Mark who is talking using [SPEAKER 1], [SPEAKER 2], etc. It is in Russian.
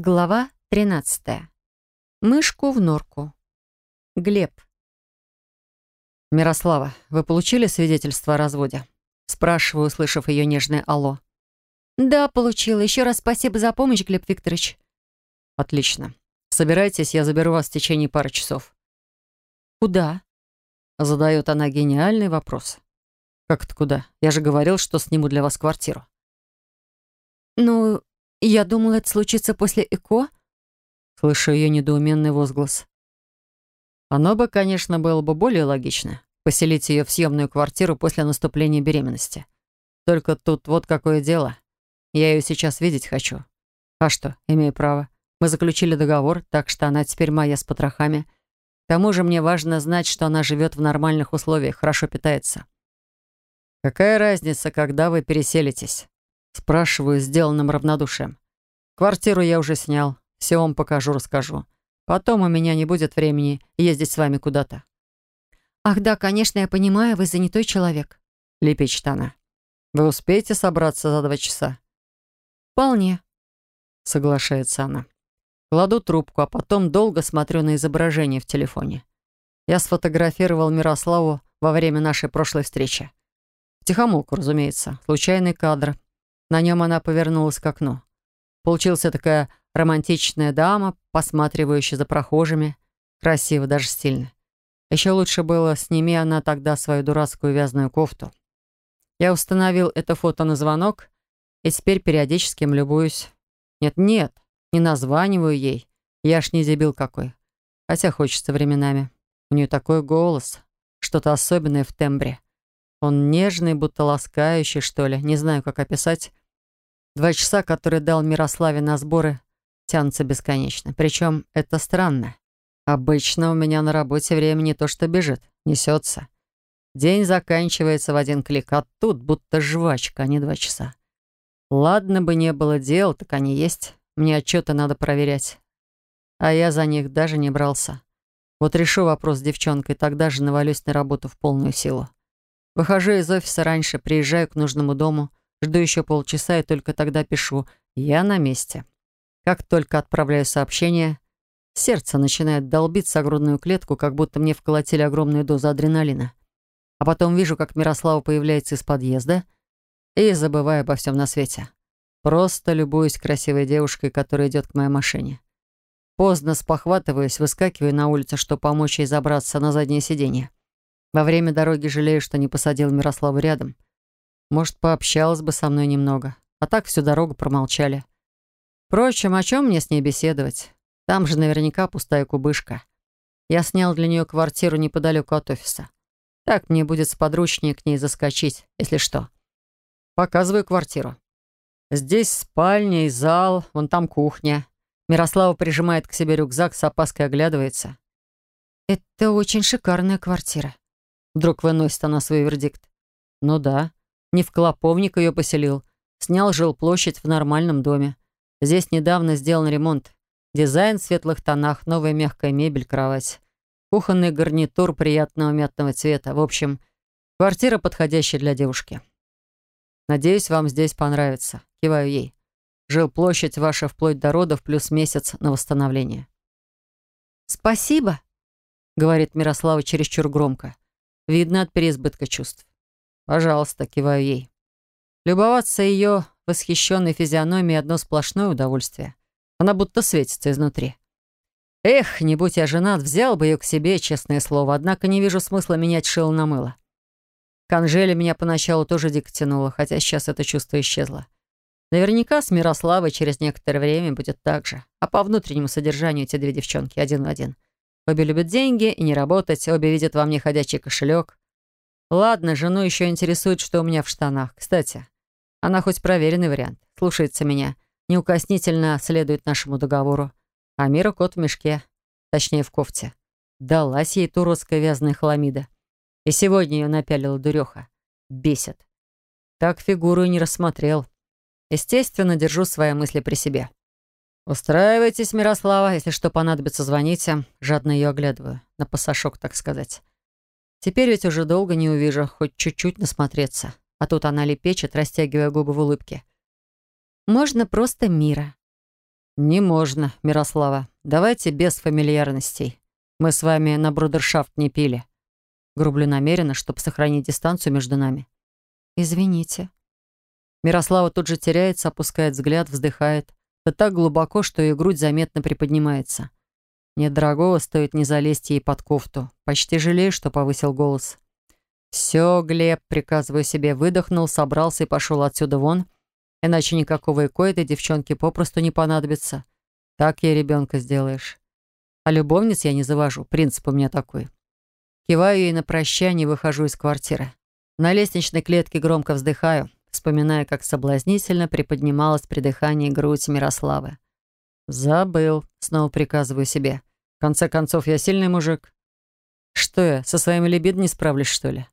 [SPEAKER 1] Глава 13. Мышку в норку. Глеб.
[SPEAKER 2] «Мирослава, вы получили свидетельство о разводе?» Спрашиваю, услышав ее нежное «Алло».
[SPEAKER 1] «Да, получила. Еще раз спасибо за помощь, Глеб Викторович».
[SPEAKER 2] «Отлично. Собирайтесь, я заберу вас в течение пары часов».
[SPEAKER 1] «Куда?»
[SPEAKER 2] Задает она гениальный вопрос. «Как это куда? Я же говорил, что сниму для вас квартиру».
[SPEAKER 1] «Ну, «Я думала, это случится после ЭКО?»
[SPEAKER 2] Слышу ее недоуменный возглас. Оно бы, конечно, было бы более логично поселить ее в съемную квартиру после наступления беременности. Только тут вот какое дело. Я ее сейчас видеть хочу. А что, имею право. Мы заключили договор, так что она теперь моя с потрохами. К тому же мне важно знать, что она живет в нормальных условиях, хорошо питается. Какая разница, когда вы переселитесь? Спрашиваю, сделанным равнодушием. Квартиру я уже снял. Все вам покажу, расскажу. Потом у меня не будет времени ездить с вами куда-то.
[SPEAKER 1] «Ах да, конечно, я понимаю, вы занятой человек», —
[SPEAKER 2] лепечет она. «Вы успеете собраться за два часа?»
[SPEAKER 1] «Вполне», —
[SPEAKER 2] соглашается она. Кладу трубку, а потом долго смотрю на изображение в телефоне. Я сфотографировал Мирославу во время нашей прошлой встречи. Тихомолку, разумеется. Случайный кадр. На нем она повернулась к окну. Получилась такая романтичная дама, посматривающая за прохожими. Красиво, даже стильно. Еще лучше было, сними она тогда свою дурацкую вязаную кофту. Я установил это фото на звонок и теперь периодически им любуюсь. Нет-нет, не названиваю ей. Я ж не дебил какой. Хотя хочется временами. У нее такой голос, что-то особенное в тембре. Он нежный, будто ласкающий, что ли. Не знаю, как описать. Два часа, которые дал Мирославе на сборы, тянутся бесконечно. Причем это странно. Обычно у меня на работе время не то что бежит, несется. День заканчивается в один клик, а тут будто жвачка, а не два часа. Ладно бы не было дел, так они есть. Мне отчеты надо проверять. А я за них даже не брался. Вот решу вопрос с девчонкой, тогда же навалюсь на работу в полную силу. Выхожу из офиса раньше, приезжаю к нужному дому, Жду еще полчаса и только тогда пишу «Я на месте». Как только отправляю сообщение, сердце начинает долбиться о грудную клетку, как будто мне вколотили огромную дозу адреналина. А потом вижу, как Мирослава появляется из подъезда и забываю обо всем на свете. Просто любуюсь красивой девушкой, которая идет к моей машине. Поздно спохватываюсь, выскакиваю на улицу, чтобы помочь ей забраться на заднее сиденье. Во время дороги жалею, что не посадил Мирославу рядом — может, пообщалась бы со мной немного. А так всю дорогу промолчали. Впрочем, о чем мне с ней беседовать? Там же наверняка пустая кубышка. Я снял для нее квартиру неподалеку от офиса. Так мне будет сподручнее к ней заскочить, если что. Показываю квартиру. Здесь спальня и зал, вон там кухня. Мирослава прижимает к себе рюкзак, с опаской оглядывается.
[SPEAKER 1] «Это очень шикарная квартира», — вдруг выносит она свой вердикт.
[SPEAKER 2] «Ну да. Не в клоповник ее поселил. Снял жилплощадь в нормальном доме. Здесь недавно сделан ремонт. Дизайн в светлых тонах, новая мягкая мебель, кровать. Кухонный гарнитур приятного мятного цвета. В общем, квартира, подходящая для девушки. Надеюсь, вам здесь понравится. Киваю ей. Жилплощадь ваша вплоть до родов плюс месяц на восстановление.
[SPEAKER 1] «Спасибо», — говорит Мирослава чересчур громко.
[SPEAKER 2] Видно от переизбытка чувств. «Пожалуйста», — киваю ей. Любоваться ее восхищенной физиономией — одно сплошное удовольствие. Она будто светится изнутри. Эх, не будь я женат, взял бы ее к себе, честное слово, однако не вижу смысла менять шило на мыло. К меня поначалу тоже дико тянуло, хотя сейчас это чувство исчезло. Наверняка с Мирославой через некоторое время будет так же. А по внутреннему содержанию эти две девчонки один в один. Обе любят деньги и не работать, обе видят во мне ходячий кошелек. Ладно, жену еще интересует, что у меня в штанах. Кстати, она хоть проверенный вариант. Слушается меня. Неукоснительно следует нашему договору. А Мира кот в мешке. Точнее, в кофте. Далась ей турецкая вязаная хламида. И сегодня ее напялила дуреха. Бесит. Так фигуру и не рассмотрел. Естественно, держу свои мысли при себе. «Устраивайтесь, Мирослава. Если что понадобится, звоните». Жадно ее оглядываю. На пасашок, так сказать. Теперь ведь уже долго не увижу, хоть чуть-чуть насмотреться. А тут она лепечет, растягивая губы в улыбке.
[SPEAKER 1] «Можно просто мира».
[SPEAKER 2] «Не можно, Мирослава. Давайте без фамильярностей. Мы с вами на брудершафт не пили». Грублю намеренно, чтобы сохранить дистанцию между нами.
[SPEAKER 1] «Извините».
[SPEAKER 2] Мирослава тут же теряется, опускает взгляд, вздыхает. Да так глубоко, что ее грудь заметно приподнимается. Нет дорогого, стоит не залезть ей под кофту. Почти жалею, что повысил голос. «Все, Глеб», — приказываю себе, выдохнул, собрался и пошел отсюда вон, иначе никакого ИКО этой девчонке попросту не понадобится. Так ей ребенка сделаешь. А любовниц я не завожу, принцип у меня такой. Киваю ей на прощание и выхожу из квартиры. На лестничной клетке громко вздыхаю, вспоминая, как соблазнительно приподнималась при дыхании грудь Мирославы. «Забыл», — снова приказываю себе. «В конце концов, я сильный мужик. Что я, со своим либидо не справлюсь, что ли?»